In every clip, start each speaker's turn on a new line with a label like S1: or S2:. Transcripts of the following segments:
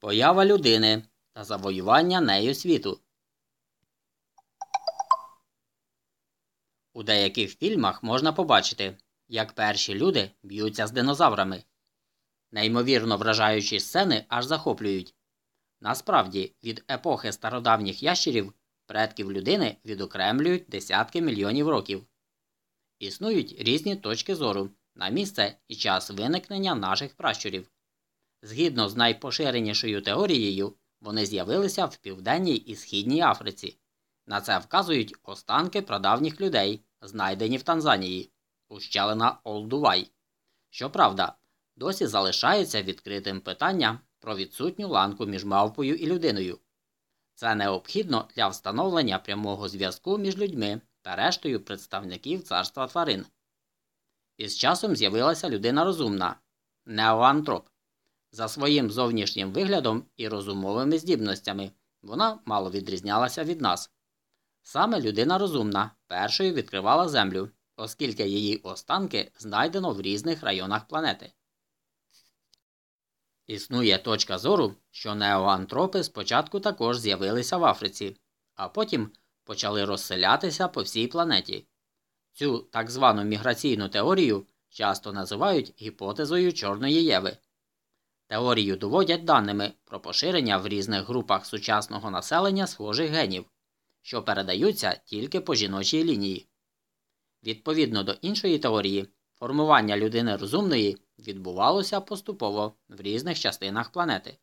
S1: Поява людини та завоювання нею світу. У деяких фільмах можна побачити, як перші люди б'ються з динозаврами. Неймовірно вражаючі сцени аж захоплюють. Насправді, від епохи стародавніх ящерів предків людини відокремлюють десятки мільйонів років. Існують різні точки зору на місце і час виникнення наших пращурів. Згідно з найпоширенішою теорією, вони з'явилися в Південній і Східній Африці. На це вказують останки прадавніх людей, знайдені в Танзанії, ущелина Олдувай. Щоправда, досі залишається відкритим питання про відсутню ланку між мавпою і людиною. Це необхідно для встановлення прямого зв'язку між людьми та рештою представників царства тварин. Із часом з'явилася людина розумна неоантроп. За своїм зовнішнім виглядом і розумовими здібностями вона мало відрізнялася від нас. Саме людина розумна першою відкривала Землю, оскільки її останки знайдено в різних районах планети. Існує точка зору, що неоантропи спочатку також з'явилися в Африці, а потім почали розселятися по всій планеті. Цю так звану міграційну теорію часто називають гіпотезою Чорної Єви. Теорію доводять даними про поширення в різних групах сучасного населення схожих генів, що передаються тільки по жіночій лінії. Відповідно до іншої теорії, формування людини розумної відбувалося поступово в різних частинах планети.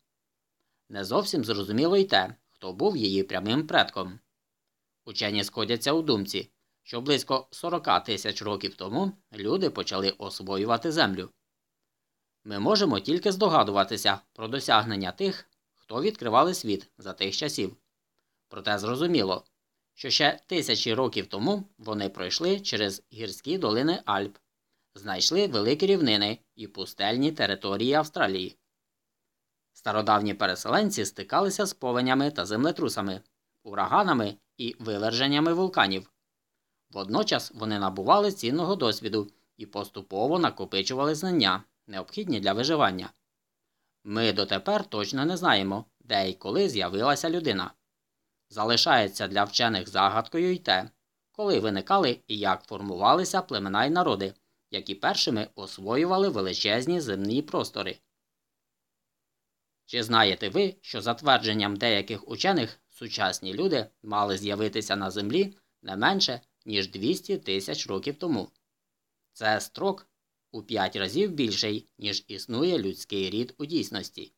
S1: Не зовсім зрозуміло й те, хто був її прямим предком. Учені сходяться у думці, що близько 40 тисяч років тому люди почали освоювати землю. Ми можемо тільки здогадуватися про досягнення тих, хто відкривали світ за тих часів. Проте зрозуміло, що ще тисячі років тому вони пройшли через гірські долини Альп, знайшли великі рівнини і пустельні території Австралії. Стародавні переселенці стикалися з повенями та землетрусами, ураганами і виверженнями вулканів. Водночас вони набували цінного досвіду і поступово накопичували знання, необхідні для виживання. Ми дотепер точно не знаємо, де і коли з'явилася людина. Залишається для вчених загадкою й те, коли виникали і як формувалися племена й народи, які першими освоювали величезні земні простори. Чи знаєте ви, що за твердженням деяких учених сучасні люди мали з'явитися на землі не менше, ніж 200 тисяч років тому? Це строк у 5 разів більший, ніж існує людський рід у дійсності.